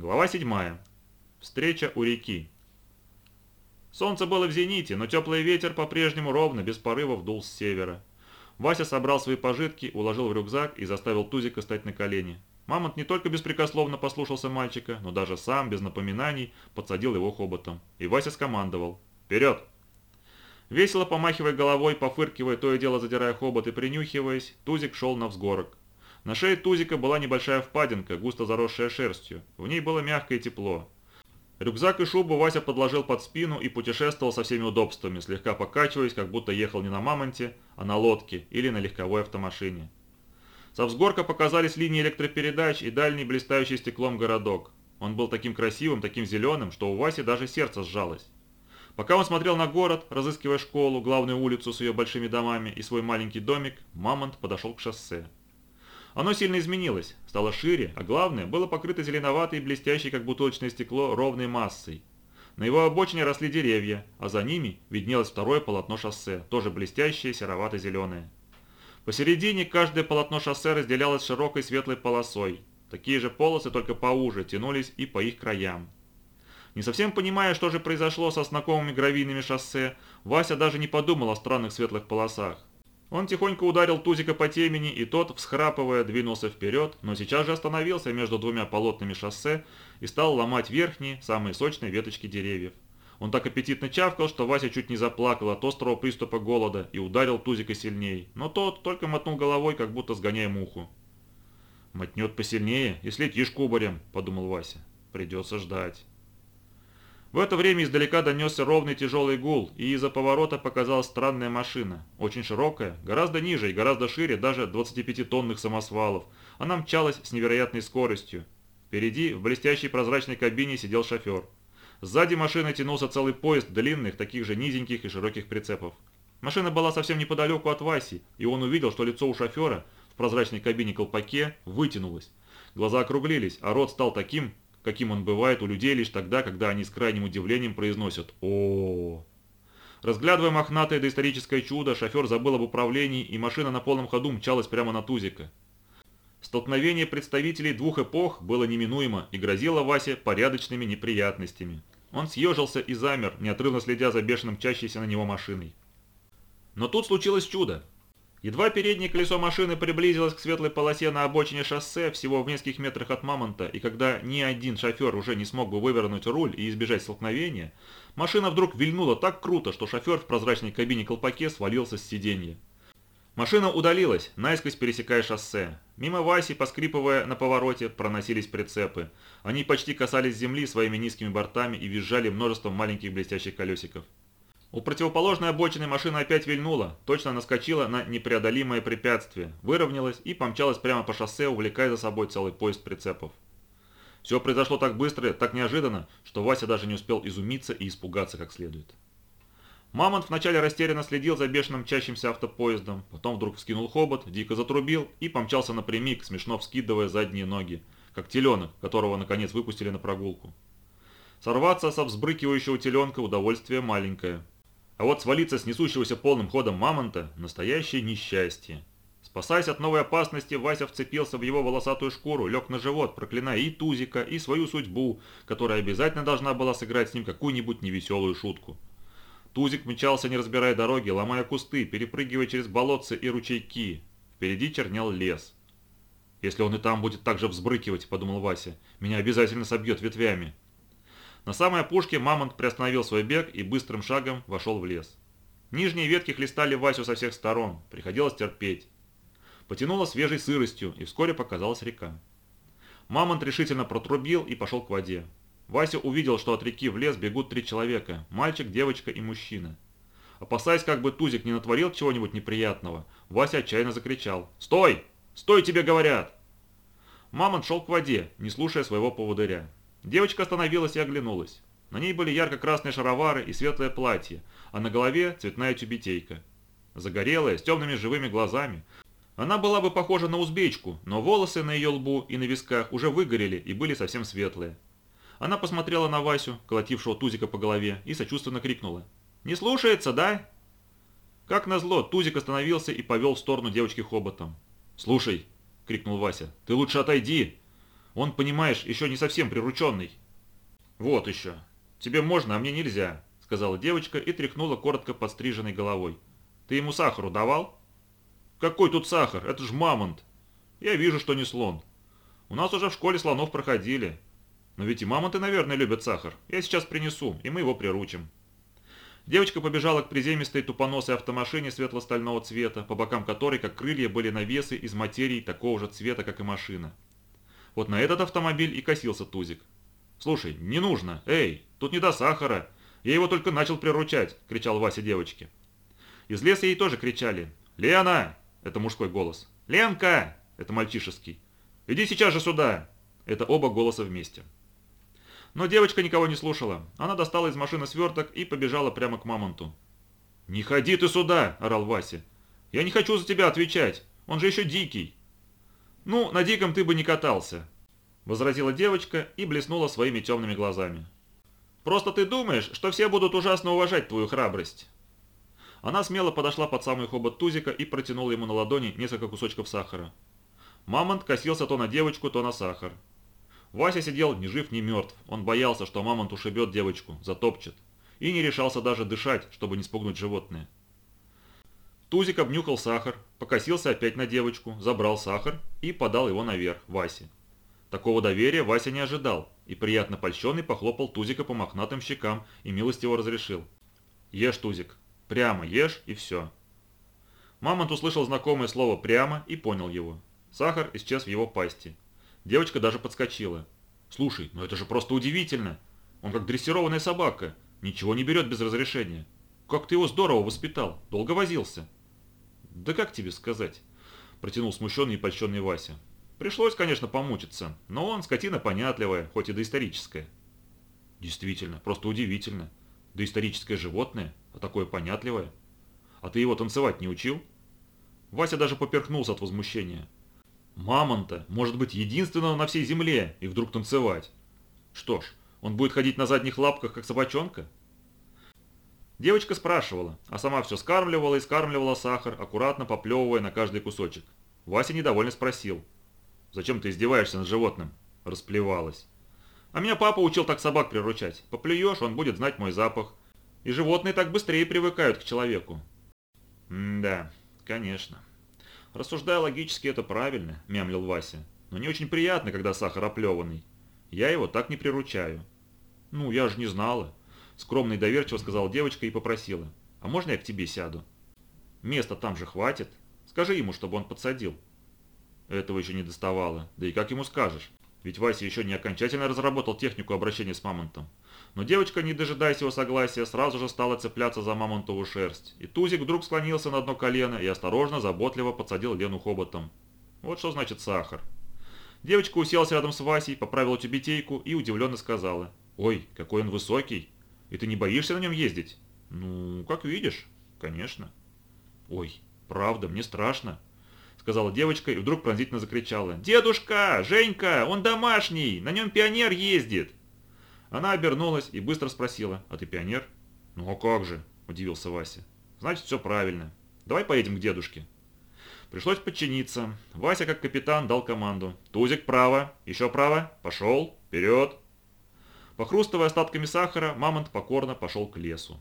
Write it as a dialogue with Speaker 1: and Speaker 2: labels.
Speaker 1: Глава 7. Встреча у реки. Солнце было в зените, но теплый ветер по-прежнему ровно, без порывов дул с севера. Вася собрал свои пожитки, уложил в рюкзак и заставил Тузика стать на колени. Мамонт не только беспрекословно послушался мальчика, но даже сам, без напоминаний, подсадил его хоботом. И Вася скомандовал. «Вперед!» Весело помахивая головой, пофыркивая, то и дело задирая хобот и принюхиваясь, Тузик шел на взгорок. На шее Тузика была небольшая впадинка, густо заросшая шерстью. В ней было мягко и тепло. Рюкзак и шубу Вася подложил под спину и путешествовал со всеми удобствами, слегка покачиваясь, как будто ехал не на мамонте, а на лодке или на легковой автомашине. Со взгорка показались линии электропередач и дальний блистающий стеклом городок. Он был таким красивым, таким зеленым, что у Васи даже сердце сжалось. Пока он смотрел на город, разыскивая школу, главную улицу с ее большими домами и свой маленький домик, Мамонт подошел к шоссе. Оно сильно изменилось, стало шире, а главное, было покрыто зеленоватой, блестящей, как бутылочное стекло, ровной массой. На его обочине росли деревья, а за ними виднелось второе полотно шоссе, тоже блестящее, серовато-зеленое. Посередине каждое полотно шоссе разделялось широкой светлой полосой. Такие же полосы, только поуже, тянулись и по их краям. Не совсем понимая, что же произошло со знакомыми гравийными шоссе, Вася даже не подумал о странных светлых полосах. Он тихонько ударил Тузика по темени, и тот, всхрапывая, двинулся вперед, но сейчас же остановился между двумя полотнами шоссе и стал ломать верхние, самые сочные веточки деревьев. Он так аппетитно чавкал, что Вася чуть не заплакал от острого приступа голода и ударил Тузика сильней, но тот только мотнул головой, как будто сгоняя муху. «Мотнет посильнее и слетишь кубарем», – подумал Вася. «Придется ждать». В это время издалека донесся ровный тяжелый гул, и из-за поворота показалась странная машина. Очень широкая, гораздо ниже и гораздо шире даже 25-тонных самосвалов. Она мчалась с невероятной скоростью. Впереди, в блестящей прозрачной кабине, сидел шофер. Сзади машины тянулся целый поезд длинных, таких же низеньких и широких прицепов. Машина была совсем неподалеку от Васи, и он увидел, что лицо у шофера в прозрачной кабине колпаке вытянулось. Глаза округлились, а рот стал таким, каким он бывает у людей лишь тогда, когда они с крайним удивлением произносят о, Разглядывая мохнатое доисторическое чудо, шофер забыл об управлении, и машина на полном ходу мчалась прямо на Тузика. Столкновение представителей двух эпох было неминуемо и грозило Васе порядочными неприятностями. Он съежился и замер, неотрывно следя за бешеным чащейся на него машиной. Но тут случилось чудо. Едва переднее колесо машины приблизилось к светлой полосе на обочине шоссе, всего в нескольких метрах от Мамонта, и когда ни один шофер уже не смог бы вывернуть руль и избежать столкновения, машина вдруг вильнула так круто, что шофер в прозрачной кабине-колпаке свалился с сиденья. Машина удалилась, наискось пересекая шоссе. Мимо Васи, поскрипывая на повороте, проносились прицепы. Они почти касались земли своими низкими бортами и визжали множеством маленьких блестящих колесиков. У противоположной обочины машина опять вильнула, точно наскочила на непреодолимое препятствие, выровнялась и помчалась прямо по шоссе, увлекая за собой целый поезд прицепов. Все произошло так быстро, так неожиданно, что Вася даже не успел изумиться и испугаться как следует. Мамонт вначале растерянно следил за бешеным мчащимся автопоездом, потом вдруг вскинул хобот, дико затрубил и помчался напрямик, смешно вскидывая задние ноги, как теленок, которого наконец выпустили на прогулку. Сорваться со взбрыкивающего теленка удовольствие маленькое, а вот свалиться с несущегося полным ходом мамонта – настоящее несчастье. Спасаясь от новой опасности, Вася вцепился в его волосатую шкуру, лег на живот, проклиная и Тузика, и свою судьбу, которая обязательно должна была сыграть с ним какую-нибудь невеселую шутку. Тузик мчался, не разбирая дороги, ломая кусты, перепрыгивая через болотцы и ручейки. Впереди чернел лес. «Если он и там будет так же взбрыкивать», – подумал Вася, – «меня обязательно собьет ветвями». На самой опушке мамонт приостановил свой бег и быстрым шагом вошел в лес. Нижние ветки хлестали Васю со всех сторон, приходилось терпеть. Потянуло свежей сыростью, и вскоре показалась река. Мамонт решительно протрубил и пошел к воде. Вася увидел, что от реки в лес бегут три человека – мальчик, девочка и мужчина. Опасаясь, как бы Тузик не натворил чего-нибудь неприятного, Вася отчаянно закричал «Стой! Стой, тебе говорят!» Мамонт шел к воде, не слушая своего поводыря. Девочка остановилась и оглянулась. На ней были ярко-красные шаровары и светлое платье, а на голове цветная тюбетейка. Загорелая, с темными живыми глазами. Она была бы похожа на узбечку, но волосы на ее лбу и на висках уже выгорели и были совсем светлые. Она посмотрела на Васю, колотившего Тузика по голове, и сочувственно крикнула. «Не слушается, да?» Как назло, Тузик остановился и повел в сторону девочки хоботом. «Слушай!» – крикнул Вася. «Ты лучше отойди! Он, понимаешь, еще не совсем прирученный». «Вот еще. Тебе можно, а мне нельзя», — сказала девочка и тряхнула коротко подстриженной головой. «Ты ему сахару давал?» «Какой тут сахар? Это ж мамонт!» «Я вижу, что не слон. У нас уже в школе слонов проходили. Но ведь и мамонты, наверное, любят сахар. Я сейчас принесу, и мы его приручим». Девочка побежала к приземистой тупоносой автомашине светло-стального цвета, по бокам которой, как крылья, были навесы из материи такого же цвета, как и машина. Вот на этот автомобиль и косился Тузик. «Слушай, не нужно! Эй, тут не до сахара! Я его только начал приручать!» – кричал Вася девочке. Из леса ей тоже кричали. «Лена!» – это мужской голос. «Ленка!» – это мальчишеский. «Иди сейчас же сюда!» – это оба голоса вместе. Но девочка никого не слушала. Она достала из машины сверток и побежала прямо к мамонту. «Не ходи ты сюда!» – орал Вася. «Я не хочу за тебя отвечать. Он же еще дикий». «Ну, на диком ты бы не катался», – возразила девочка и блеснула своими темными глазами. «Просто ты думаешь, что все будут ужасно уважать твою храбрость». Она смело подошла под самый хобот Тузика и протянула ему на ладони несколько кусочков сахара. Мамонт косился то на девочку, то на сахар. Вася сидел ни жив, ни мертв. Он боялся, что мамонт ушибет девочку, затопчет. И не решался даже дышать, чтобы не спугнуть животное. Тузик обнюхал сахар, покосился опять на девочку, забрал сахар и подал его наверх, Васе. Такого доверия Вася не ожидал, и приятно польщенный похлопал Тузика по мохнатым щекам и милостиво разрешил. «Ешь, Тузик, прямо ешь и все». Мамонт услышал знакомое слово «прямо» и понял его. Сахар исчез в его пасти. Девочка даже подскочила. «Слушай, ну это же просто удивительно! Он как дрессированная собака, ничего не берет без разрешения. Как ты его здорово воспитал, долго возился». «Да как тебе сказать?» – протянул смущенный и польщенный Вася. «Пришлось, конечно, помучиться, но он скотина понятливая, хоть и доисторическая». «Действительно, просто удивительно. Доисторическое животное, а такое понятливое. А ты его танцевать не учил?» Вася даже поперхнулся от возмущения. Мамонта, может быть, единственного на всей земле, и вдруг танцевать. Что ж, он будет ходить на задних лапках, как собачонка? Девочка спрашивала, а сама все скармливала и скармливала сахар, аккуратно поплевывая на каждый кусочек. Вася недовольно спросил. «Зачем ты издеваешься над животным?» Расплевалась. «А меня папа учил так собак приручать. Поплюешь, он будет знать мой запах. И животные так быстрее привыкают к человеку». «М-да, конечно». Рассуждая логически, это правильно, мямлил Вася. Но не очень приятно, когда сахар оплеванный. Я его так не приручаю. Ну, я же не знала. Скромно и доверчиво сказала девочка и попросила. А можно я к тебе сяду? Места там же хватит. Скажи ему, чтобы он подсадил. Этого еще не доставало. Да и как ему скажешь? Ведь Вася еще не окончательно разработал технику обращения с мамонтом. Но девочка, не дожидаясь его согласия, сразу же стала цепляться за мамонтову шерсть. И Тузик вдруг склонился на одно колено и осторожно, заботливо подсадил Лену хоботом. Вот что значит сахар. Девочка уселась рядом с Васей, поправила тюбетейку и удивленно сказала. «Ой, какой он высокий! И ты не боишься на нем ездить?» «Ну, как видишь, конечно». «Ой, правда, мне страшно», — сказала девочка и вдруг пронзительно закричала. «Дедушка! Женька! Он домашний! На нем пионер ездит!» Она обернулась и быстро спросила, «А ты пионер?» «Ну а как же?» – удивился Вася. «Значит, все правильно. Давай поедем к дедушке». Пришлось подчиниться. Вася, как капитан, дал команду. «Тузик право, еще право, пошел, вперед!» Похрустывая остатками сахара, мамонт покорно пошел к лесу.